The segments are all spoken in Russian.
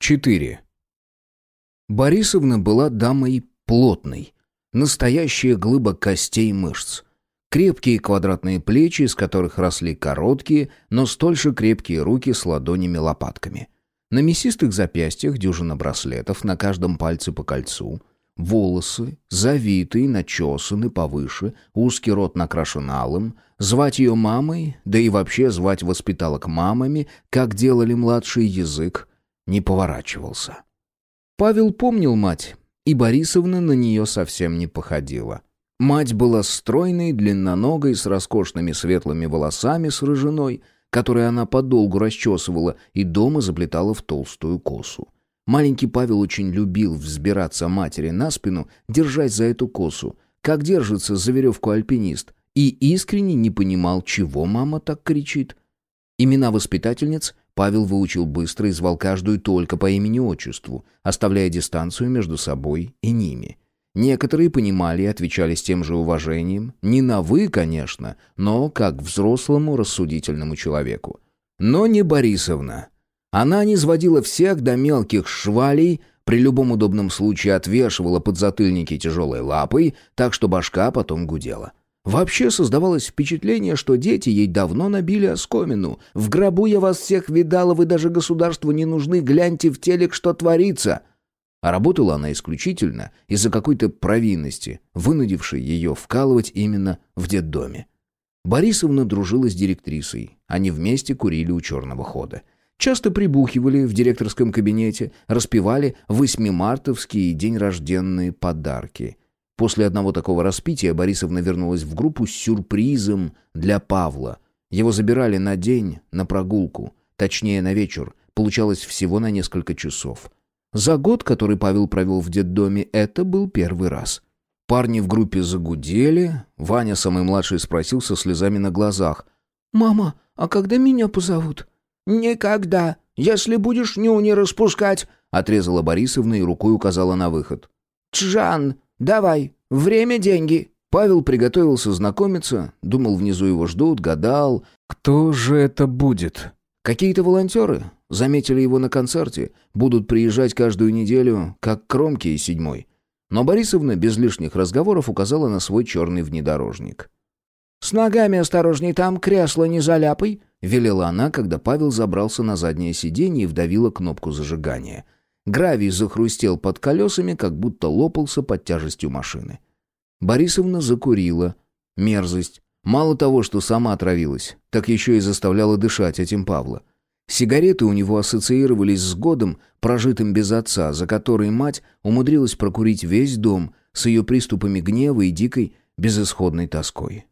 4. Борисовна была дамой плотной. Настоящая глыба костей и мышц. Крепкие квадратные плечи, из которых росли короткие, но столь же крепкие руки с ладонями-лопатками. На мясистых запястьях дюжина браслетов, на каждом пальце по кольцу. Волосы, завитые, начесаны повыше, узкий рот накрашен алым. Звать ее мамой, да и вообще звать воспиталок мамами, как делали младший язык, не поворачивался. Павел помнил мать, и Борисовна на нее совсем не походила. Мать была стройной, длинноногой, с роскошными светлыми волосами с рыжиной, которые она подолгу расчесывала и дома заплетала в толстую косу. Маленький Павел очень любил взбираться матери на спину, держась за эту косу, как держится за веревку альпинист, и искренне не понимал, чего мама так кричит. Имена воспитательниц Павел выучил быстро и звал каждую только по имени-отчеству, оставляя дистанцию между собой и ними. Некоторые понимали и отвечали с тем же уважением, не на «вы», конечно, но как взрослому рассудительному человеку. Но не Борисовна. Она не сводила всех до мелких швалей, при любом удобном случае отвешивала подзатыльники тяжелой лапой, так что башка потом гудела. Вообще создавалось впечатление, что дети ей давно набили оскомину. «В гробу я вас всех видала, вы даже государству не нужны, гляньте в телек, что творится!» А работала она исключительно из-за какой-то провинности, вынудившей ее вкалывать именно в детдоме. Борисовна дружила с директрисой, они вместе курили у черного хода. Часто прибухивали в директорском кабинете, распевали восьмимартовские и день рожденные подарки – После одного такого распития Борисовна вернулась в группу с сюрпризом для Павла. Его забирали на день, на прогулку, точнее на вечер, получалось всего на несколько часов. За год, который Павел провел в детдоме, это был первый раз. Парни в группе загудели, Ваня, самый младший, спросил со слезами на глазах. «Мама, а когда меня позовут?» «Никогда, если будешь нюни распускать», — отрезала Борисовна и рукой указала на выход. «Джан, «Давай, время – деньги». Павел приготовился знакомиться, думал, внизу его ждут, гадал, кто же это будет. Какие-то волонтеры заметили его на концерте, будут приезжать каждую неделю, как Кромки и Седьмой. Но Борисовна без лишних разговоров указала на свой черный внедорожник. «С ногами осторожней, там кресло не заляпай», — велела она, когда Павел забрался на заднее сиденье и вдавила кнопку зажигания — Гравий захрустел под колесами, как будто лопался под тяжестью машины. Борисовна закурила. Мерзость. Мало того, что сама отравилась, так еще и заставляла дышать этим Павла. Сигареты у него ассоциировались с годом, прожитым без отца, за который мать умудрилась прокурить весь дом с ее приступами гнева и дикой безысходной тоской.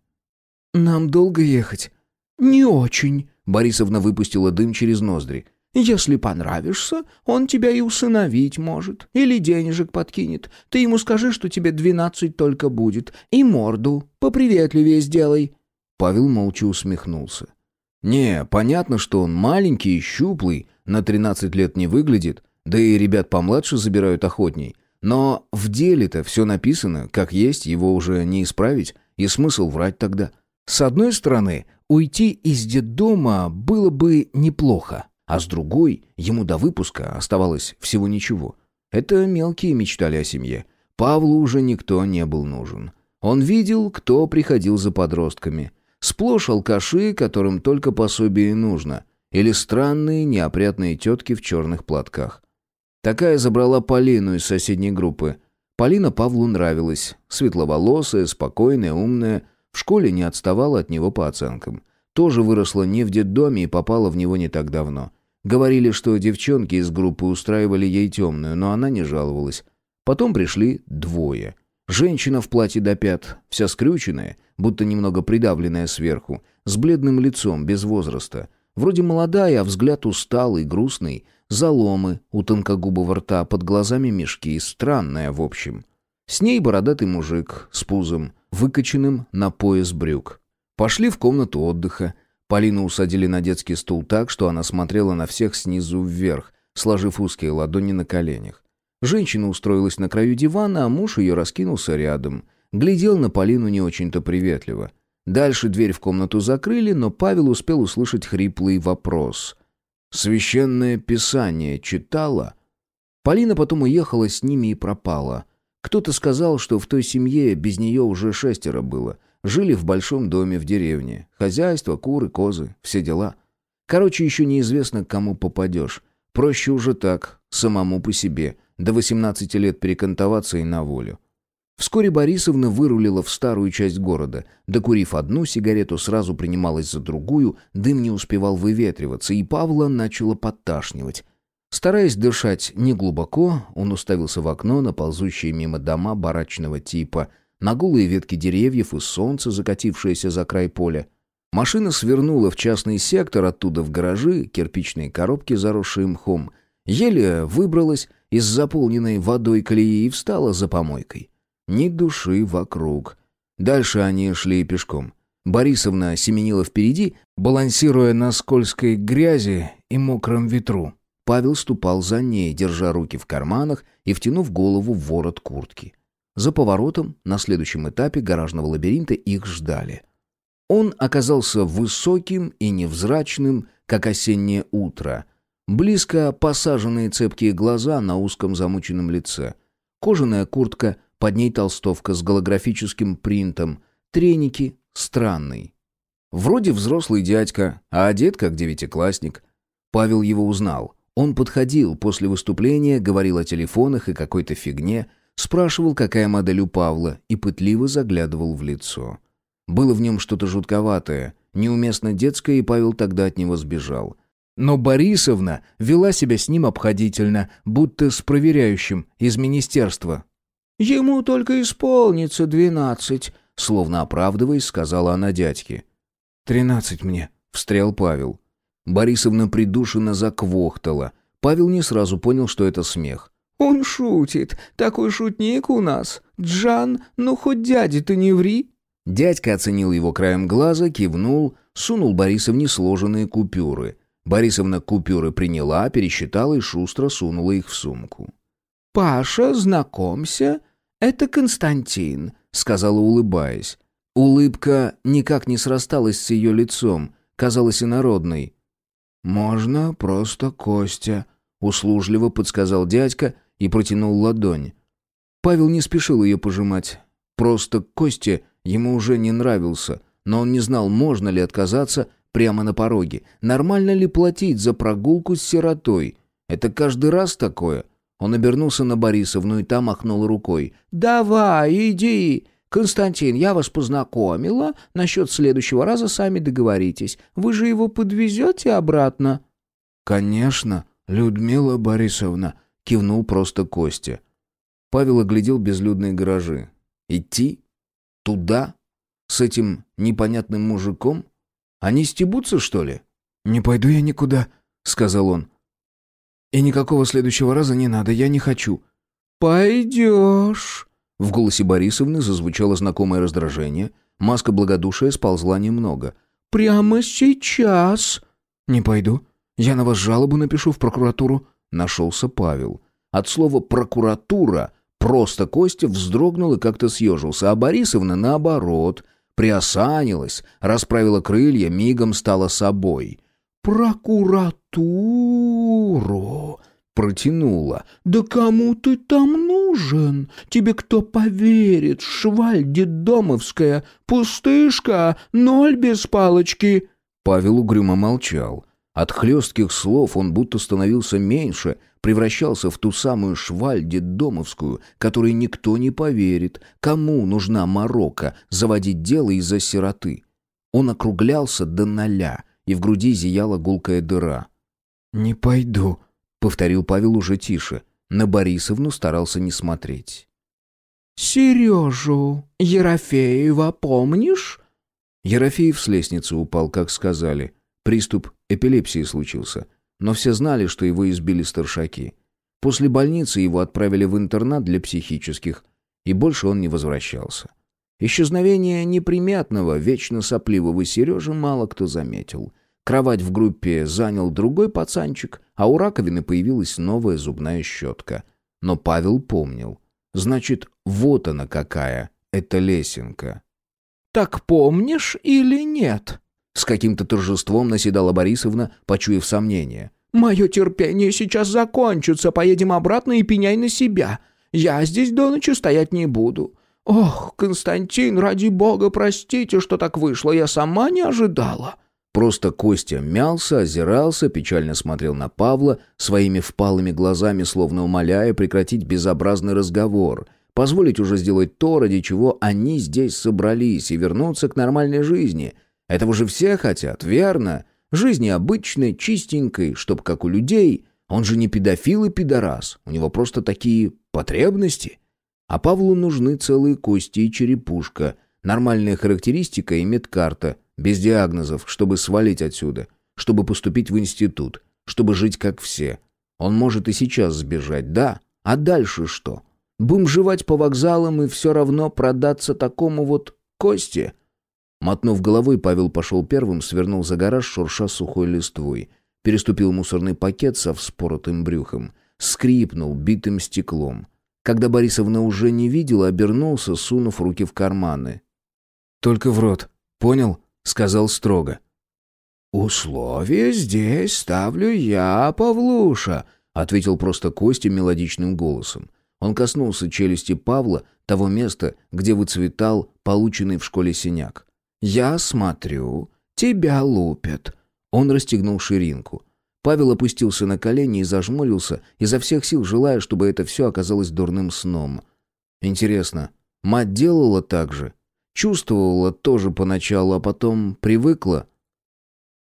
«Нам долго ехать?» «Не очень», — Борисовна выпустила дым через ноздри. Если понравишься, он тебя и усыновить может. Или денежек подкинет. Ты ему скажи, что тебе двенадцать только будет. И морду поприветливее сделай». Павел молча усмехнулся. «Не, понятно, что он маленький и щуплый, на тринадцать лет не выглядит, да и ребят помладше забирают охотней. Но в деле-то все написано, как есть, его уже не исправить, и смысл врать тогда. С одной стороны, уйти из детдома было бы неплохо а с другой ему до выпуска оставалось всего ничего. Это мелкие мечтали о семье. Павлу уже никто не был нужен. Он видел, кто приходил за подростками. Сплошь алкаши, которым только пособие нужно, или странные неопрятные тетки в черных платках. Такая забрала Полину из соседней группы. Полина Павлу нравилась. Светловолосая, спокойная, умная. В школе не отставала от него по оценкам. Тоже выросла не в детдоме и попала в него не так давно. Говорили, что девчонки из группы устраивали ей темную, но она не жаловалась. Потом пришли двое. Женщина в платье до пят, вся скрюченная, будто немного придавленная сверху, с бледным лицом, без возраста. Вроде молодая, а взгляд усталый, грустный, заломы у тонкогубого рта, под глазами мешки, странная в общем. С ней бородатый мужик с пузом, выкоченным на пояс брюк. Пошли в комнату отдыха, Полину усадили на детский стул так, что она смотрела на всех снизу вверх, сложив узкие ладони на коленях. Женщина устроилась на краю дивана, а муж ее раскинулся рядом. Глядел на Полину не очень-то приветливо. Дальше дверь в комнату закрыли, но Павел успел услышать хриплый вопрос. «Священное писание читала?» Полина потом уехала с ними и пропала. Кто-то сказал, что в той семье без нее уже шестеро было. Жили в большом доме в деревне. Хозяйство, куры, козы, все дела. Короче, еще неизвестно, к кому попадешь. Проще уже так, самому по себе. До 18 лет перекантоваться и на волю. Вскоре Борисовна вырулила в старую часть города. Докурив одну сигарету, сразу принималась за другую, дым не успевал выветриваться, и Павла начала подташнивать. Стараясь дышать неглубоко, он уставился в окно на ползущие мимо дома барачного типа, на голые ветки деревьев и солнце, закатившееся за край поля. Машина свернула в частный сектор, оттуда в гаражи, кирпичные коробки, заросшие мхом. Еле выбралась из заполненной водой колеи и встала за помойкой. Ни души вокруг. Дальше они шли пешком. Борисовна семенила впереди, балансируя на скользкой грязи и мокром ветру. Павел ступал за ней, держа руки в карманах и втянув голову в ворот куртки. За поворотом, на следующем этапе гаражного лабиринта, их ждали. Он оказался высоким и невзрачным, как осеннее утро. Близко посаженные цепкие глаза на узком замученном лице. Кожаная куртка, под ней толстовка с голографическим принтом. Треники странный. Вроде взрослый дядька, а одет как девятиклассник. Павел его узнал. Он подходил после выступления, говорил о телефонах и какой-то фигне, спрашивал, какая модель у Павла, и пытливо заглядывал в лицо. Было в нем что-то жутковатое, неуместно детское, и Павел тогда от него сбежал. Но Борисовна вела себя с ним обходительно, будто с проверяющим из министерства. «Ему только исполнится двенадцать», словно оправдываясь, сказала она дядьке. «Тринадцать мне», — встрял Павел. Борисовна придушенно заквохтала. Павел не сразу понял, что это смех. «Он шутит. Такой шутник у нас. Джан, ну хоть дяди ты не ври». Дядька оценил его краем глаза, кивнул, сунул Борисовне сложенные купюры. Борисовна купюры приняла, пересчитала и шустро сунула их в сумку. «Паша, знакомься, это Константин», — сказала, улыбаясь. Улыбка никак не срасталась с ее лицом, казалась инородной. «Можно просто Костя», — услужливо подсказал дядька и протянул ладонь. Павел не спешил ее пожимать. Просто Костя ему уже не нравился, но он не знал, можно ли отказаться прямо на пороге. Нормально ли платить за прогулку с сиротой? Это каждый раз такое. Он обернулся на Борисовну и та махнула рукой. «Давай, иди. «Константин, я вас познакомила. Насчет следующего раза сами договоритесь. Вы же его подвезете обратно?» «Конечно, Людмила Борисовна», — кивнул просто Костя. Павел оглядел безлюдные гаражи. «Идти? Туда? С этим непонятным мужиком? Они стебутся, что ли?» «Не пойду я никуда», — сказал он. «И никакого следующего раза не надо, я не хочу». «Пойдешь», в голосе Борисовны зазвучало знакомое раздражение. Маска благодушия сползла немного. «Прямо сейчас!» «Не пойду. Я на вас жалобу напишу в прокуратуру». Нашелся Павел. От слова «прокуратура» просто Костя вздрогнул и как-то съежился, а Борисовна, наоборот, приосанилась, расправила крылья, мигом стала собой. «Прокуратуру!» Протянула. «Да кому ты там нужен? Тебе кто поверит? Шваль детдомовская, пустышка, ноль без палочки!» Павел угрюмо молчал. От хлестких слов он будто становился меньше, превращался в ту самую шваль детдомовскую, которой никто не поверит. Кому нужна морока заводить дело из-за сироты? Он округлялся до ноля, и в груди зияла гулкая дыра. «Не пойду», повторил Павел уже тише. На Борисовну старался не смотреть. «Сережу Ерофеева помнишь?» Ерофеев с лестницы упал, как сказали. Приступ эпилепсии случился. Но все знали, что его избили старшаки. После больницы его отправили в интернат для психических, и больше он не возвращался. Исчезновение неприметного, вечно сопливого Сережи мало кто заметил — Кровать в группе занял другой пацанчик, а у раковины появилась новая зубная щетка. Но Павел помнил. Значит, вот она какая, эта лесенка. «Так помнишь или нет?» С каким-то торжеством наседала Борисовна, почуяв сомнение. Мое терпение сейчас закончится, поедем обратно и пеняй на себя. Я здесь до ночи стоять не буду. Ох, Константин, ради бога, простите, что так вышло, я сама не ожидала». Просто Костя мялся, озирался, печально смотрел на Павла, своими впалыми глазами словно умоляя прекратить безобразный разговор, позволить уже сделать то, ради чего они здесь собрались, и вернуться к нормальной жизни. Этого же все хотят, верно? Жизни обычной, чистенькой, чтоб как у людей. Он же не педофил и пидорас, у него просто такие потребности. А Павлу нужны целые кости и черепушка, нормальная характеристика и медкарта — без диагнозов, чтобы свалить отсюда, чтобы поступить в институт, чтобы жить как все. Он может и сейчас сбежать, да. А дальше что? Бомжевать по вокзалам и все равно продаться такому вот Косте? Мотнув головой, Павел пошел первым, свернул за гараж, шурша сухой листвой. Переступил мусорный пакет со вспоротым брюхом. Скрипнул битым стеклом. Когда Борисовна уже не видела, обернулся, сунув руки в карманы. «Только в рот. Понял?» сказал строго. «Условия здесь ставлю я, Павлуша», — ответил просто Костя мелодичным голосом. Он коснулся челюсти Павла, того места, где выцветал полученный в школе синяк. «Я смотрю, тебя лупят». Он расстегнул ширинку. Павел опустился на колени и зажмурился, изо всех сил желая, чтобы это все оказалось дурным сном. Интересно, мать делала так же? Чувствовала тоже поначалу, а потом привыкла.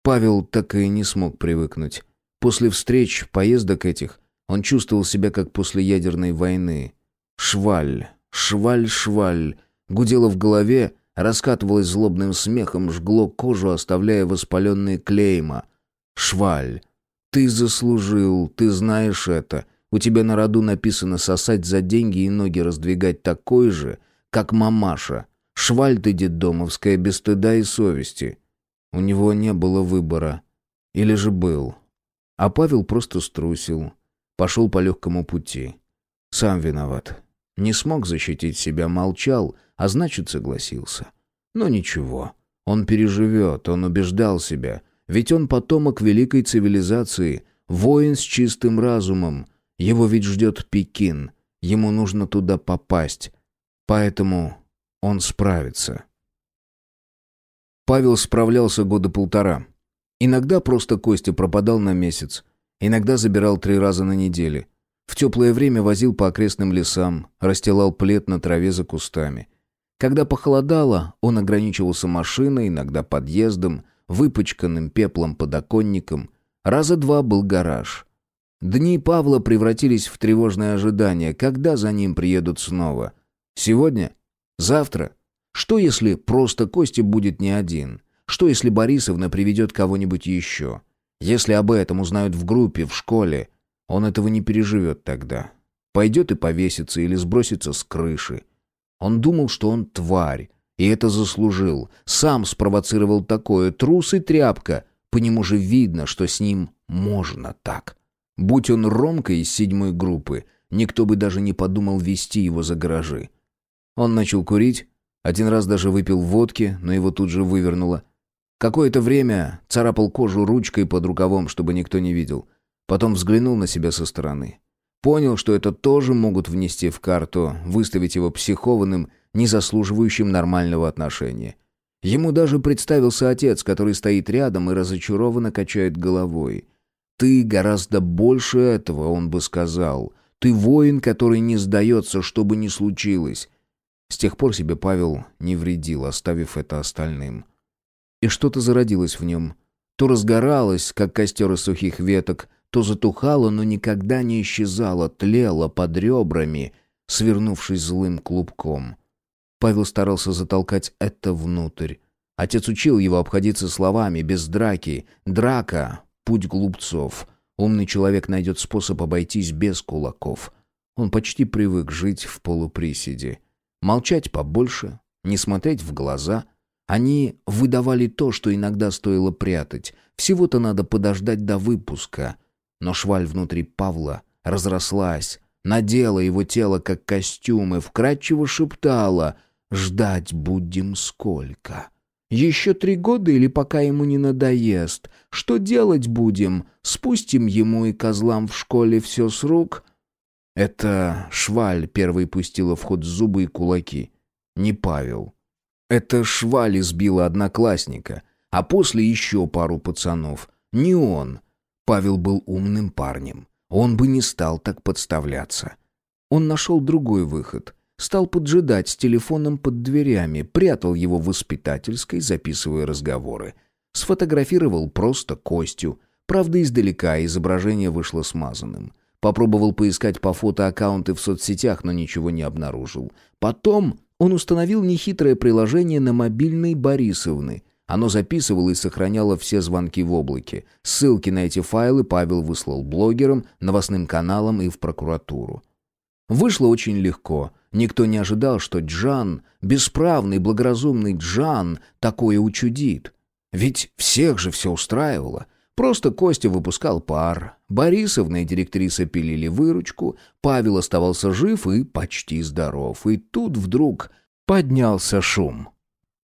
Павел так и не смог привыкнуть. После встреч, поездок этих, он чувствовал себя как после ядерной войны. Шваль, шваль, шваль. Гудело в голове, раскатывалось злобным смехом, жгло кожу, оставляя воспаленные клейма. Шваль. Ты заслужил, ты знаешь это. У тебя на роду написано сосать за деньги и ноги раздвигать такой же, как мамаша. Шваль ты детдомовская, без стыда и совести. У него не было выбора. Или же был. А Павел просто струсил. Пошел по легкому пути. Сам виноват. Не смог защитить себя, молчал, а значит согласился. Но ничего. Он переживет, он убеждал себя. Ведь он потомок великой цивилизации, воин с чистым разумом. Его ведь ждет Пекин. Ему нужно туда попасть. Поэтому он справится. Павел справлялся года полтора. Иногда просто Костя пропадал на месяц. Иногда забирал три раза на неделю. В теплое время возил по окрестным лесам, расстилал плед на траве за кустами. Когда похолодало, он ограничивался машиной, иногда подъездом, выпачканным пеплом подоконником. Раза два был гараж. Дни Павла превратились в тревожное ожидание, когда за ним приедут снова. Сегодня Завтра? Что если просто Костя будет не один? Что если Борисовна приведет кого-нибудь еще? Если об этом узнают в группе, в школе, он этого не переживет тогда. Пойдет и повесится или сбросится с крыши. Он думал, что он тварь, и это заслужил. Сам спровоцировал такое, трус и тряпка. По нему же видно, что с ним можно так. Будь он Ромка из седьмой группы, никто бы даже не подумал вести его за гаражи. Он начал курить, один раз даже выпил водки, но его тут же вывернуло. Какое-то время царапал кожу ручкой под рукавом, чтобы никто не видел. Потом взглянул на себя со стороны. Понял, что это тоже могут внести в карту, выставить его психованным, не заслуживающим нормального отношения. Ему даже представился отец, который стоит рядом и разочарованно качает головой. «Ты гораздо больше этого», — он бы сказал. «Ты воин, который не сдается, что бы ни случилось. С тех пор себе Павел не вредил, оставив это остальным. И что-то зародилось в нем. То разгоралось, как костер из сухих веток, то затухало, но никогда не исчезало, тлело под ребрами, свернувшись злым клубком. Павел старался затолкать это внутрь. Отец учил его обходиться словами, без драки. Драка — путь глупцов. Умный человек найдет способ обойтись без кулаков. Он почти привык жить в полуприседе. Молчать побольше, не смотреть в глаза. Они выдавали то, что иногда стоило прятать. Всего-то надо подождать до выпуска. Но шваль внутри Павла разрослась, надела его тело как костюм и вкрадчиво шептала «Ждать будем сколько». Еще три года или пока ему не надоест? Что делать будем? Спустим ему и козлам в школе все с рук?» Это Шваль первый пустила в ход зубы и кулаки. Не Павел. Это Шваль избила одноклассника, а после еще пару пацанов. Не он. Павел был умным парнем. Он бы не стал так подставляться. Он нашел другой выход. Стал поджидать с телефоном под дверями, прятал его в воспитательской, записывая разговоры. Сфотографировал просто Костю. Правда, издалека изображение вышло смазанным. Попробовал поискать по фото аккаунты в соцсетях, но ничего не обнаружил. Потом он установил нехитрое приложение на мобильной Борисовны. Оно записывало и сохраняло все звонки в облаке. Ссылки на эти файлы Павел выслал блогерам, новостным каналам и в прокуратуру. Вышло очень легко. Никто не ожидал, что Джан, бесправный, благоразумный Джан, такое учудит. Ведь всех же все устраивало. Просто Костя выпускал пар, Борисовна и директриса пилили выручку, Павел оставался жив и почти здоров. И тут вдруг поднялся шум.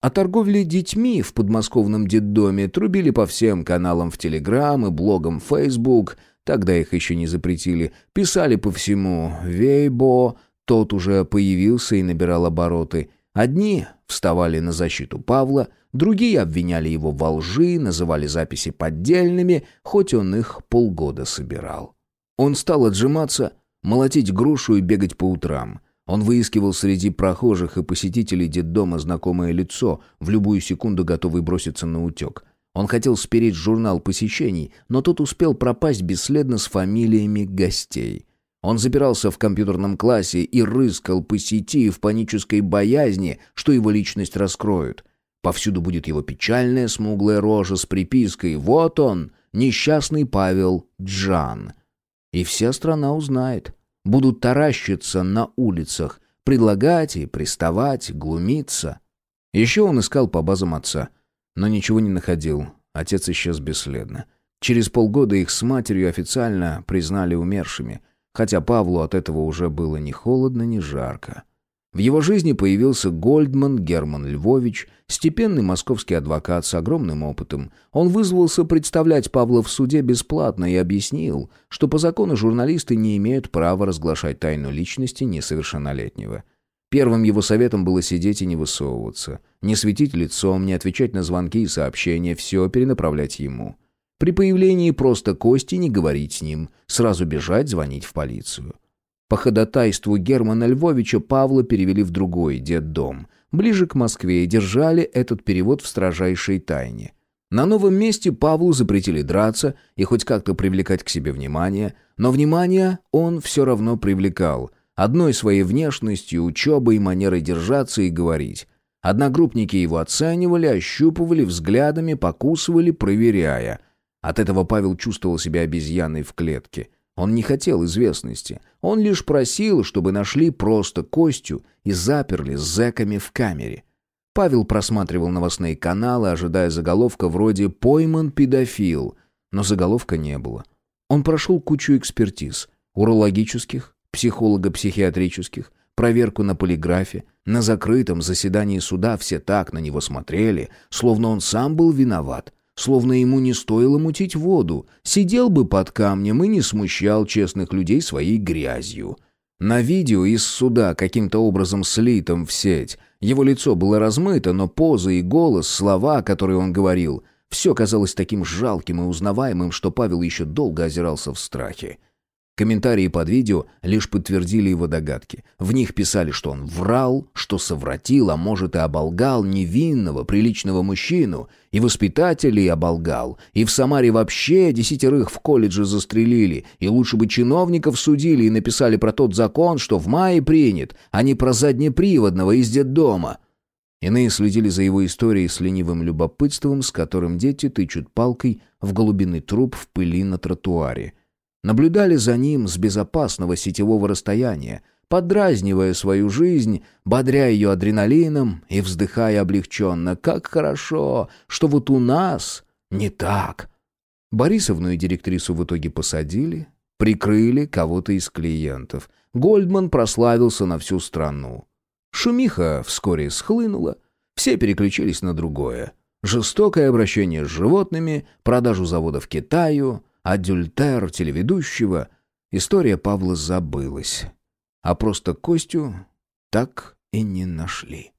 О торговле детьми в подмосковном детдоме трубили по всем каналам в Телеграм и блогам Фейсбук, тогда их еще не запретили, писали по всему «Вейбо», тот уже появился и набирал обороты. Одни вставали на защиту Павла – Другие обвиняли его во лжи, называли записи поддельными, хоть он их полгода собирал. Он стал отжиматься, молотить грушу и бегать по утрам. Он выискивал среди прохожих и посетителей детдома знакомое лицо, в любую секунду готовый броситься на утек. Он хотел спереть журнал посещений, но тот успел пропасть бесследно с фамилиями гостей. Он запирался в компьютерном классе и рыскал по сети в панической боязни, что его личность раскроют. Повсюду будет его печальная смуглая рожа с припиской «Вот он, несчастный Павел Джан». И вся страна узнает. Будут таращиться на улицах, предлагать и приставать, глумиться. Еще он искал по базам отца, но ничего не находил. Отец исчез бесследно. Через полгода их с матерью официально признали умершими, хотя Павлу от этого уже было ни холодно, ни жарко. В его жизни появился Гольдман Герман Львович, степенный московский адвокат с огромным опытом. Он вызвался представлять Павла в суде бесплатно и объяснил, что по закону журналисты не имеют права разглашать тайну личности несовершеннолетнего. Первым его советом было сидеть и не высовываться, не светить лицом, не отвечать на звонки и сообщения, все перенаправлять ему. При появлении просто Кости не говорить с ним, сразу бежать звонить в полицию. По ходатайству Германа Львовича Павла перевели в другой детдом, ближе к Москве, и держали этот перевод в строжайшей тайне. На новом месте Павлу запретили драться и хоть как-то привлекать к себе внимание, но внимание он все равно привлекал, одной своей внешностью, учебой, манерой держаться и говорить. Одногруппники его оценивали, ощупывали взглядами, покусывали, проверяя. От этого Павел чувствовал себя обезьяной в клетке – он не хотел известности. Он лишь просил, чтобы нашли просто Костю и заперли с зэками в камере. Павел просматривал новостные каналы, ожидая заголовка вроде «Пойман педофил», но заголовка не было. Он прошел кучу экспертиз – урологических, психолого-психиатрических, проверку на полиграфе. На закрытом заседании суда все так на него смотрели, словно он сам был виноват – словно ему не стоило мутить воду, сидел бы под камнем и не смущал честных людей своей грязью. На видео из суда, каким-то образом слитым в сеть, его лицо было размыто, но поза и голос, слова, которые он говорил, все казалось таким жалким и узнаваемым, что Павел еще долго озирался в страхе. Комментарии под видео лишь подтвердили его догадки. В них писали, что он врал, что совратил, а может и оболгал невинного, приличного мужчину, и воспитателей оболгал, и в Самаре вообще десятерых в колледже застрелили, и лучше бы чиновников судили и написали про тот закон, что в мае принят, а не про заднеприводного из детдома. Иные следили за его историей с ленивым любопытством, с которым дети тычут палкой в голубиный труп в пыли на тротуаре – наблюдали за ним с безопасного сетевого расстояния, подразнивая свою жизнь, бодря ее адреналином и вздыхая облегченно. «Как хорошо, что вот у нас не так!» Борисовну и директрису в итоге посадили, прикрыли кого-то из клиентов. Гольдман прославился на всю страну. Шумиха вскоре схлынула, Все переключились на другое. Жестокое обращение с животными, продажу завода в Китаю, адюльтер телеведущего. История Павла забылась. А просто Костю так и не нашли.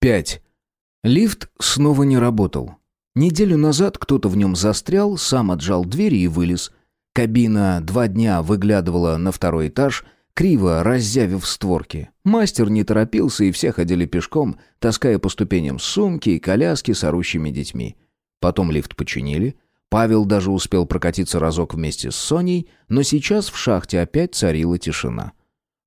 5. Лифт снова не работал. Неделю назад кто-то в нем застрял, сам отжал двери и вылез. Кабина два дня выглядывала на второй этаж, криво раззявив створки. Мастер не торопился, и все ходили пешком, таская по ступеням сумки и коляски с орущими детьми. Потом лифт починили. Павел даже успел прокатиться разок вместе с Соней, но сейчас в шахте опять царила тишина.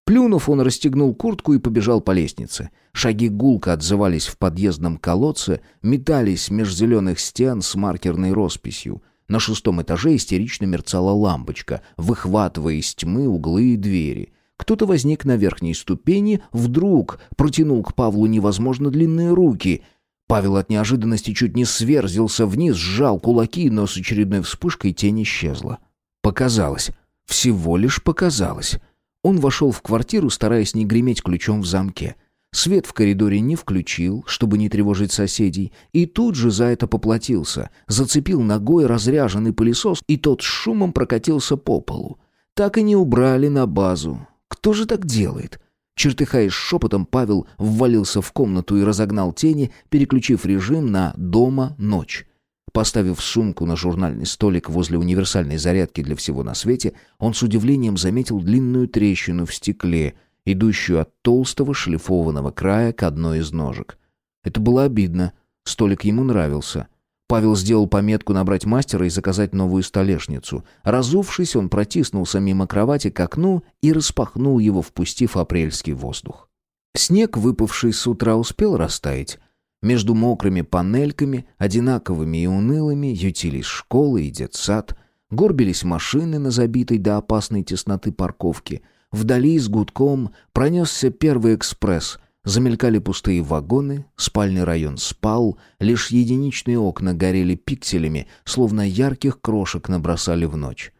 Плюнув, он расстегнул куртку и побежал по лестнице. Шаги гулко отзывались в подъездном колодце, метались меж зеленых стен с маркерной росписью. На шестом этаже истерично мерцала лампочка, выхватывая из тьмы углы и двери. Кто-то возник на верхней ступени, вдруг протянул к Павлу невозможно длинные руки. Павел от неожиданности чуть не сверзился вниз, сжал кулаки, но с очередной вспышкой тень исчезла. Показалось. Всего лишь показалось. Он вошел в квартиру, стараясь не греметь ключом в замке. Свет в коридоре не включил, чтобы не тревожить соседей, и тут же за это поплатился. Зацепил ногой разряженный пылесос, и тот с шумом прокатился по полу. Так и не убрали на базу. Кто же так делает? Чертыхаясь шепотом, Павел ввалился в комнату и разогнал тени, переключив режим на «дома-ночь». Поставив сумку на журнальный столик возле универсальной зарядки для всего на свете, он с удивлением заметил длинную трещину в стекле, идущую от толстого шлифованного края к одной из ножек. Это было обидно. Столик ему нравился. Павел сделал пометку набрать мастера и заказать новую столешницу. Разувшись, он протиснулся мимо кровати к окну и распахнул его, впустив апрельский воздух. Снег, выпавший с утра, успел растаять, между мокрыми панельками, одинаковыми и унылыми, ютились школы и детсад, горбились машины на забитой до опасной тесноты парковке. Вдали с гудком пронесся первый экспресс. Замелькали пустые вагоны, спальный район спал, лишь единичные окна горели пикселями, словно ярких крошек набросали в ночь.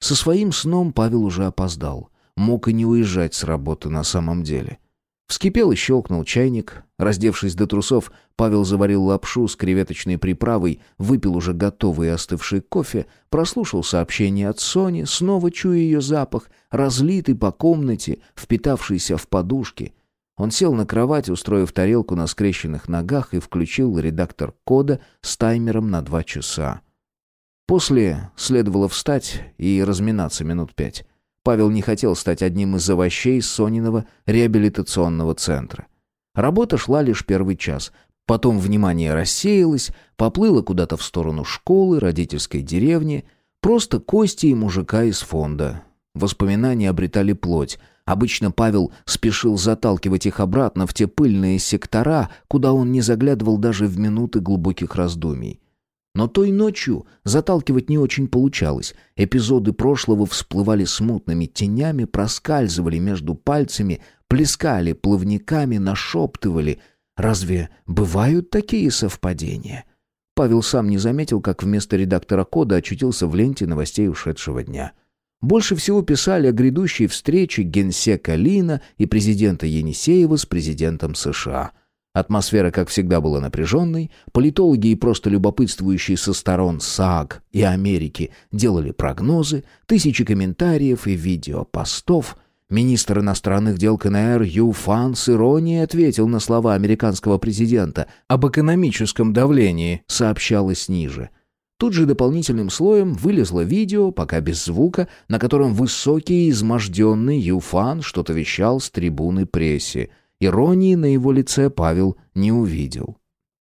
Со своим сном Павел уже опоздал. Мог и не уезжать с работы на самом деле. — Вскипел и щелкнул чайник. Раздевшись до трусов, Павел заварил лапшу с креветочной приправой, выпил уже готовый остывший кофе, прослушал сообщение от Сони, снова чуя ее запах, разлитый по комнате, впитавшийся в подушки. Он сел на кровать, устроив тарелку на скрещенных ногах и включил редактор кода с таймером на два часа. После следовало встать и разминаться минут пять. Павел не хотел стать одним из овощей Сониного реабилитационного центра. Работа шла лишь первый час. Потом внимание рассеялось, поплыло куда-то в сторону школы, родительской деревни, просто кости и мужика из фонда. Воспоминания обретали плоть. Обычно Павел спешил заталкивать их обратно в те пыльные сектора, куда он не заглядывал даже в минуты глубоких раздумий. Но той ночью заталкивать не очень получалось. Эпизоды прошлого всплывали смутными тенями, проскальзывали между пальцами, плескали плавниками, нашептывали. Разве бывают такие совпадения? Павел сам не заметил, как вместо редактора кода очутился в ленте новостей ушедшего дня. Больше всего писали о грядущей встрече генсека Лина и президента Енисеева с президентом США – Атмосфера, как всегда, была напряженной. Политологи и просто любопытствующие со сторон САГ и Америки делали прогнозы, тысячи комментариев и видеопостов. Министр иностранных дел КНР Ю Фан с иронией ответил на слова американского президента об экономическом давлении, сообщалось ниже. Тут же дополнительным слоем вылезло видео, пока без звука, на котором высокий изможденный Юфан что-то вещал с трибуны прессе – Иронии на его лице Павел не увидел.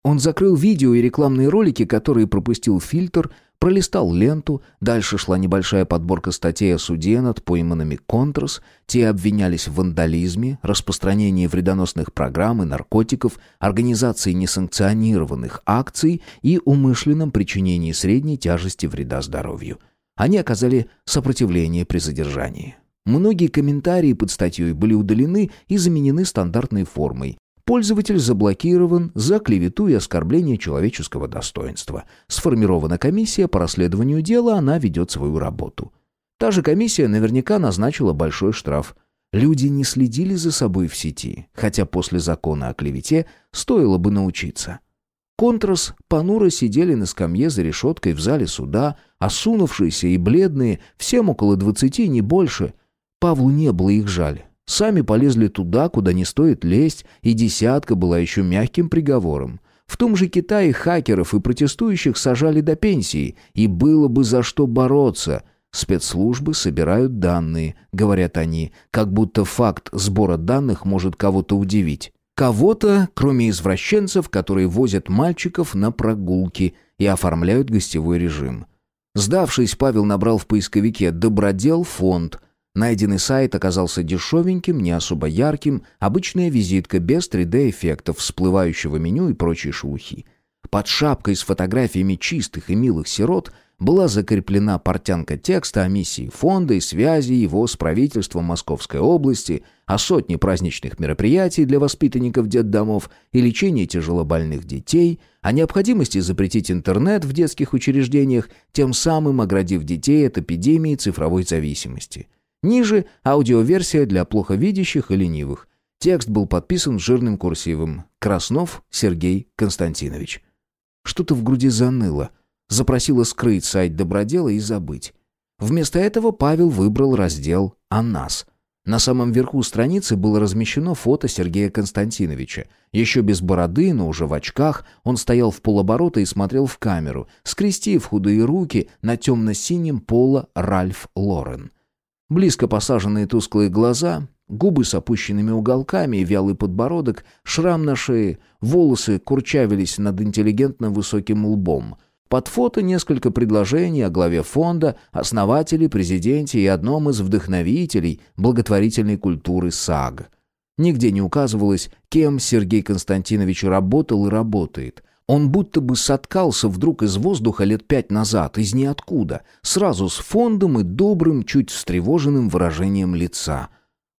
Он закрыл видео и рекламные ролики, которые пропустил фильтр, пролистал ленту, дальше шла небольшая подборка статей о суде над пойманными «Контрас», те обвинялись в вандализме, распространении вредоносных программ и наркотиков, организации несанкционированных акций и умышленном причинении средней тяжести вреда здоровью. Они оказали сопротивление при задержании. Многие комментарии под статьей были удалены и заменены стандартной формой. Пользователь заблокирован за клевету и оскорбление человеческого достоинства. Сформирована комиссия по расследованию дела, она ведет свою работу. Та же комиссия наверняка назначила большой штраф. Люди не следили за собой в сети, хотя после закона о клевете стоило бы научиться. Контрас понуро сидели на скамье за решеткой в зале суда, осунувшиеся и бледные, всем около двадцати, не больше. Павлу не было их жаль. Сами полезли туда, куда не стоит лезть, и десятка была еще мягким приговором. В том же Китае хакеров и протестующих сажали до пенсии, и было бы за что бороться. Спецслужбы собирают данные, говорят они, как будто факт сбора данных может кого-то удивить. Кого-то, кроме извращенцев, которые возят мальчиков на прогулки и оформляют гостевой режим. Сдавшись, Павел набрал в поисковике «Добродел фонд». Найденный сайт оказался дешевеньким, не особо ярким, обычная визитка без 3D-эффектов, всплывающего меню и прочей шелухи. Под шапкой с фотографиями чистых и милых сирот – была закреплена портянка текста о миссии фонда и связи его с правительством Московской области, о сотне праздничных мероприятий для воспитанников детдомов и лечении тяжелобольных детей, о необходимости запретить интернет в детских учреждениях, тем самым оградив детей от эпидемии цифровой зависимости. Ниже аудиоверсия для плохо видящих и ленивых. Текст был подписан жирным курсивом «Краснов Сергей Константинович». Что-то в груди заныло – Запросила скрыть сайт Добродела и забыть. Вместо этого Павел выбрал раздел «О нас». На самом верху страницы было размещено фото Сергея Константиновича. Еще без бороды, но уже в очках, он стоял в полоборота и смотрел в камеру, скрестив худые руки на темно-синем поло Ральф Лорен. Близко посаженные тусклые глаза, губы с опущенными уголками и вялый подбородок, шрам на шее, волосы курчавились над интеллигентно высоким лбом — под фото несколько предложений о главе фонда, основателе, президенте и одном из вдохновителей благотворительной культуры САГ. Нигде не указывалось, кем Сергей Константинович работал и работает. Он будто бы соткался вдруг из воздуха лет пять назад, из ниоткуда, сразу с фондом и добрым, чуть встревоженным выражением лица.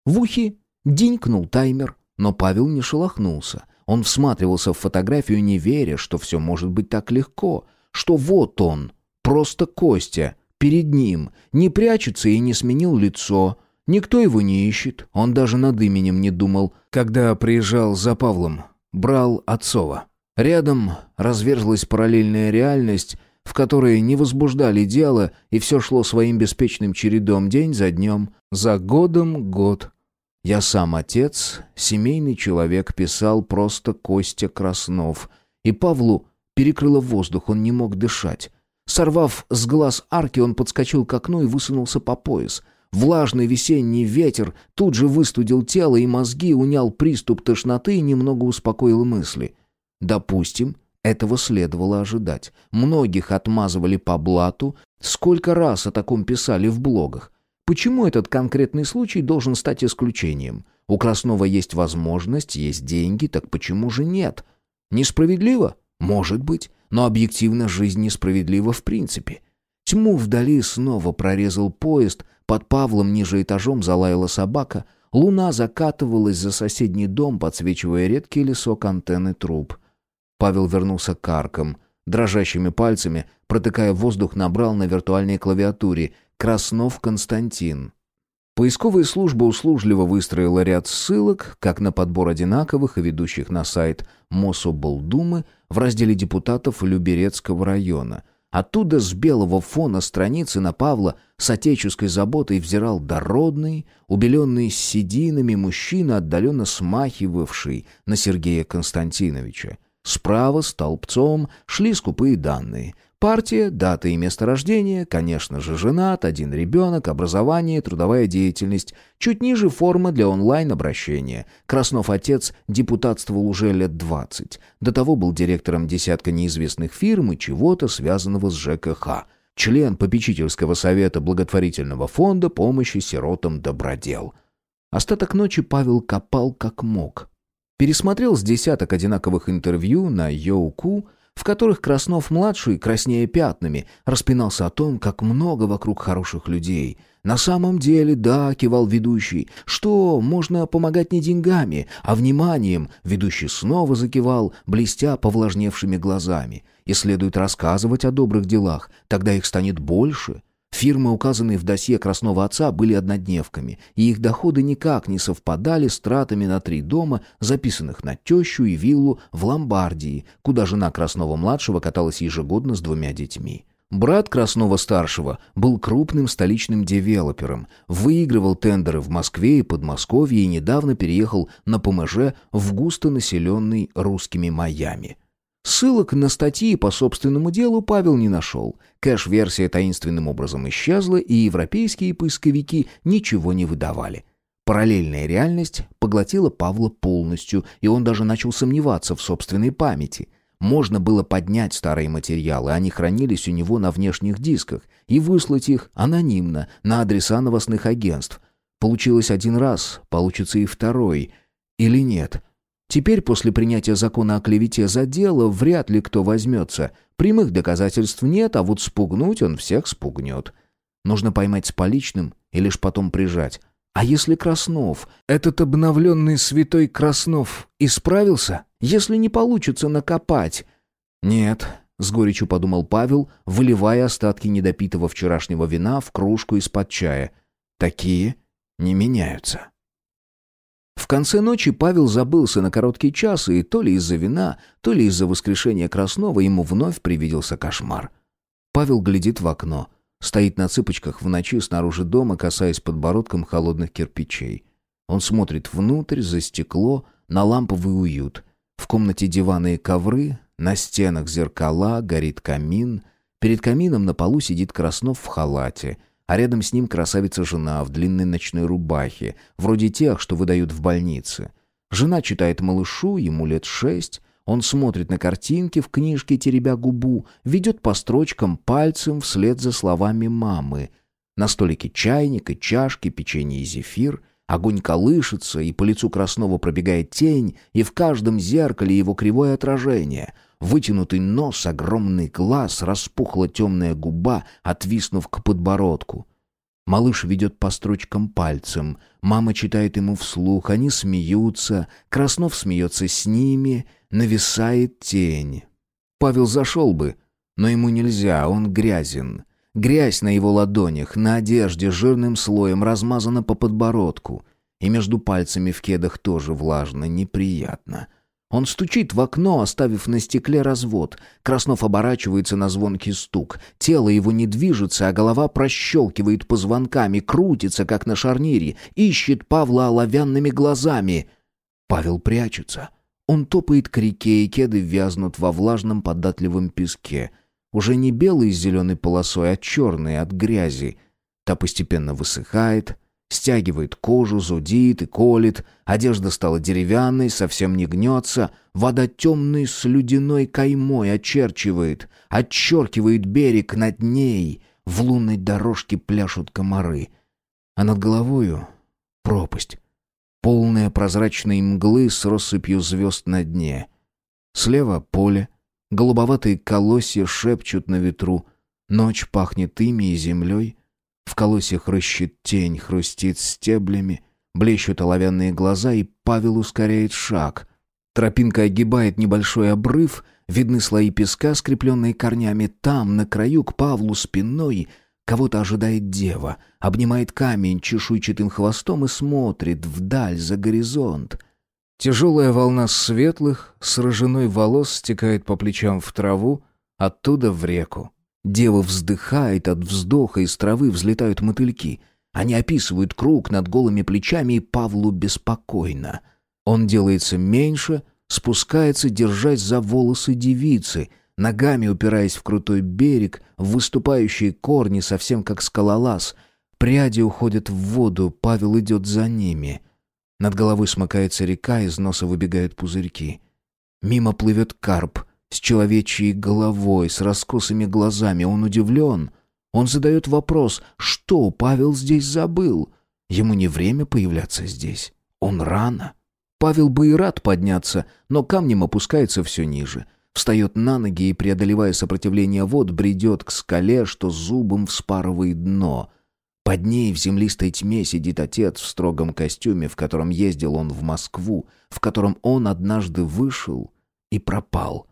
В ухе динькнул таймер, но Павел не шелохнулся. Он всматривался в фотографию, не веря, что все может быть так легко — что вот он, просто Костя, перед ним, не прячется и не сменил лицо. Никто его не ищет, он даже над именем не думал, когда приезжал за Павлом, брал Отцова. Рядом разверзлась параллельная реальность, в которой не возбуждали дело, и все шло своим беспечным чередом день за днем, за годом год. Я сам отец, семейный человек, писал просто Костя Краснов, и Павлу Перекрыло воздух, он не мог дышать. Сорвав с глаз арки, он подскочил к окну и высунулся по пояс. Влажный весенний ветер тут же выстудил тело и мозги, унял приступ тошноты и немного успокоил мысли. Допустим, этого следовало ожидать. Многих отмазывали по блату. Сколько раз о таком писали в блогах. Почему этот конкретный случай должен стать исключением? У Краснова есть возможность, есть деньги, так почему же нет? Несправедливо? Может быть, но объективно жизнь несправедлива в принципе. Тьму вдали снова прорезал поезд, под Павлом ниже этажом залаяла собака, луна закатывалась за соседний дом, подсвечивая редкий лесок антенны труб. Павел вернулся к аркам, дрожащими пальцами, протыкая воздух, набрал на виртуальной клавиатуре «Краснов Константин». Поисковая служба услужливо выстроила ряд ссылок, как на подбор одинаковых и ведущих на сайт Мособлдумы в разделе депутатов Люберецкого района. Оттуда с белого фона страницы на Павла с отеческой заботой взирал дородный, убеленный сединами мужчина, отдаленно смахивавший на Сергея Константиновича. Справа столбцом шли скупые данные. Партия, дата и место рождения, конечно же, женат, один ребенок, образование, трудовая деятельность. Чуть ниже форма для онлайн-обращения. Краснов отец депутатствовал уже лет 20. До того был директором десятка неизвестных фирм и чего-то связанного с ЖКХ. Член попечительского совета благотворительного фонда помощи сиротам добродел. Остаток ночи Павел копал как мог. Пересмотрел с десяток одинаковых интервью на Йоуку, в которых Краснов-младший, краснее пятнами, распинался о том, как много вокруг хороших людей. На самом деле, да, кивал ведущий, что можно помогать не деньгами, а вниманием. Ведущий снова закивал, блестя повлажневшими глазами. И следует рассказывать о добрых делах, тогда их станет больше. Фирмы, указанные в досье Красного Отца, были однодневками, и их доходы никак не совпадали с тратами на три дома, записанных на тещу и виллу в Ломбардии, куда жена Красного-младшего каталась ежегодно с двумя детьми. Брат Краснова-старшего был крупным столичным девелопером, выигрывал тендеры в Москве и Подмосковье и недавно переехал на ПМЖ в густонаселенный русскими Майами. Ссылок на статьи по собственному делу Павел не нашел. Кэш-версия таинственным образом исчезла, и европейские поисковики ничего не выдавали. Параллельная реальность поглотила Павла полностью, и он даже начал сомневаться в собственной памяти. Можно было поднять старые материалы, они хранились у него на внешних дисках, и выслать их анонимно на адреса новостных агентств. Получилось один раз, получится и второй. Или нет? Теперь, после принятия закона о клевете за дело, вряд ли кто возьмется. Прямых доказательств нет, а вот спугнуть он всех спугнет. Нужно поймать с поличным и лишь потом прижать. А если Краснов, этот обновленный святой Краснов, исправился? Если не получится накопать? Нет, с горечью подумал Павел, выливая остатки недопитого вчерашнего вина в кружку из-под чая. Такие не меняются. Конце ночи Павел забылся на короткий час, и то ли из-за вина, то ли из-за воскрешения Краснова ему вновь привиделся кошмар. Павел глядит в окно, стоит на цыпочках в ночи снаружи дома, касаясь подбородком холодных кирпичей. Он смотрит внутрь, за стекло, на ламповый уют. В комнате диваны и ковры, на стенах зеркала, горит камин. Перед камином на полу сидит Краснов в халате — а рядом с ним красавица-жена в длинной ночной рубахе, вроде тех, что выдают в больнице. Жена читает малышу, ему лет шесть, он смотрит на картинки в книжке, теребя губу, ведет по строчкам пальцем вслед за словами мамы. На столике чайник и чашки, печенье и зефир. Огонь колышется, и по лицу Краснова пробегает тень, и в каждом зеркале его кривое отражение — Вытянутый нос, огромный глаз, распухла темная губа, отвиснув к подбородку. Малыш ведет по строчкам пальцем. Мама читает ему вслух, они смеются. Краснов смеется с ними. Нависает тень. Павел зашел бы, но ему нельзя, он грязен. Грязь на его ладонях, на одежде жирным слоем размазана по подбородку. И между пальцами в кедах тоже влажно, неприятно. — он стучит в окно, оставив на стекле развод. Краснов оборачивается на звонкий стук. Тело его не движется, а голова прощелкивает позвонками, крутится, как на шарнире, ищет Павла оловянными глазами. Павел прячется. Он топает к реке, и кеды вязнут во влажном податливом песке. Уже не белый с зеленой полосой, а черный от грязи. Та постепенно высыхает, Стягивает кожу, зудит и колет. Одежда стала деревянной, совсем не гнется. Вода темной с ледяной каймой очерчивает, отчеркивает берег над ней. В лунной дорожке пляшут комары. А над головою пропасть. Полная прозрачной мглы с россыпью звезд на дне. Слева поле. Голубоватые колосья шепчут на ветру. Ночь пахнет ими и землей. В колосьях рыщет тень, хрустит стеблями, блещут оловянные глаза, и Павел ускоряет шаг. Тропинка огибает небольшой обрыв, видны слои песка, скрепленные корнями. Там, на краю, к Павлу спиной, кого-то ожидает дева, обнимает камень чешуйчатым хвостом и смотрит вдаль, за горизонт. Тяжелая волна светлых, с рожаной волос стекает по плечам в траву, оттуда в реку. Дева вздыхает от вздоха, из травы взлетают мотыльки. Они описывают круг над голыми плечами, и Павлу беспокойно. Он делается меньше, спускается, держась за волосы девицы, ногами упираясь в крутой берег, в выступающие корни, совсем как скалолаз. Пряди уходят в воду, Павел идет за ними. Над головой смыкается река, из носа выбегают пузырьки. Мимо плывет карп — с человечьей головой, с раскосыми глазами. Он удивлен. Он задает вопрос, что Павел здесь забыл? Ему не время появляться здесь. Он рано. Павел бы и рад подняться, но камнем опускается все ниже. Встает на ноги и, преодолевая сопротивление вод, бредет к скале, что зубом вспарывает дно. Под ней в землистой тьме сидит отец в строгом костюме, в котором ездил он в Москву, в котором он однажды вышел и пропал —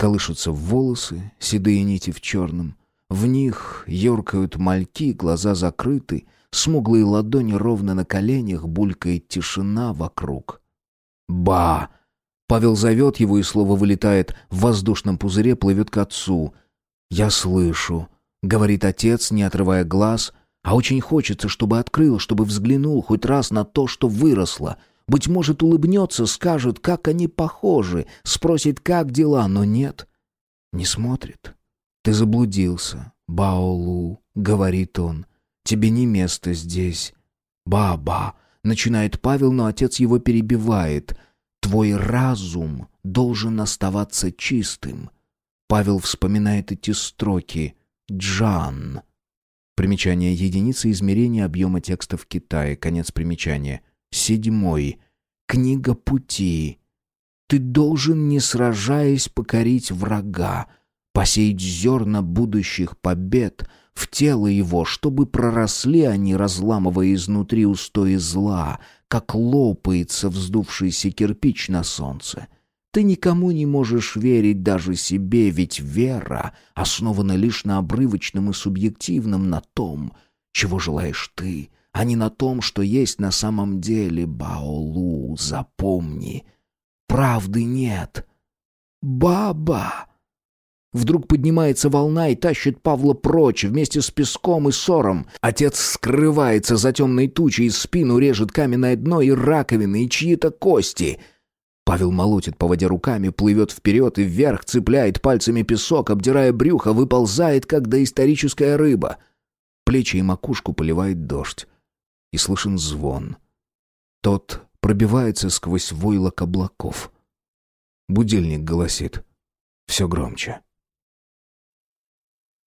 Колышутся волосы, седые нити в черном. В них ёркают мальки, глаза закрыты, смуглые ладони ровно на коленях, булькает тишина вокруг. «Ба!» Павел зовет его, и слово вылетает в воздушном пузыре, плывет к отцу. «Я слышу», — говорит отец, не отрывая глаз, а очень хочется, чтобы открыл, чтобы взглянул хоть раз на то, что выросло. Быть может, улыбнется, скажет, как они похожи, спросит, как дела, но нет. Не смотрит. «Ты заблудился, Баолу», — говорит он. «Тебе не место здесь». «Ба-ба», — начинает Павел, но отец его перебивает. «Твой разум должен оставаться чистым». Павел вспоминает эти строки. «Джан». Примечание единицы измерения объема текста в Китае. Конец примечания. Седьмой. Книга пути. Ты должен, не сражаясь, покорить врага, посеять зерна будущих побед в тело его, чтобы проросли они, разламывая изнутри устои зла, как лопается вздувшийся кирпич на солнце. Ты никому не можешь верить, даже себе, ведь вера основана лишь на обрывочном и субъективном, на том, чего желаешь ты, а не на том, что есть на самом деле, Баолу, запомни — Правды нет. Баба! Вдруг поднимается волна и тащит Павла прочь вместе с песком и сором. Отец скрывается за темной тучей, спину режет каменное дно и раковины, и чьи-то кости. Павел молотит по воде руками, плывет вперед и вверх, цепляет пальцами песок, обдирая брюхо, выползает, как доисторическая рыба. Плечи и макушку поливает дождь. И слышен звон. Тот пробивается сквозь войлок облаков. Будильник голосит. Все громче.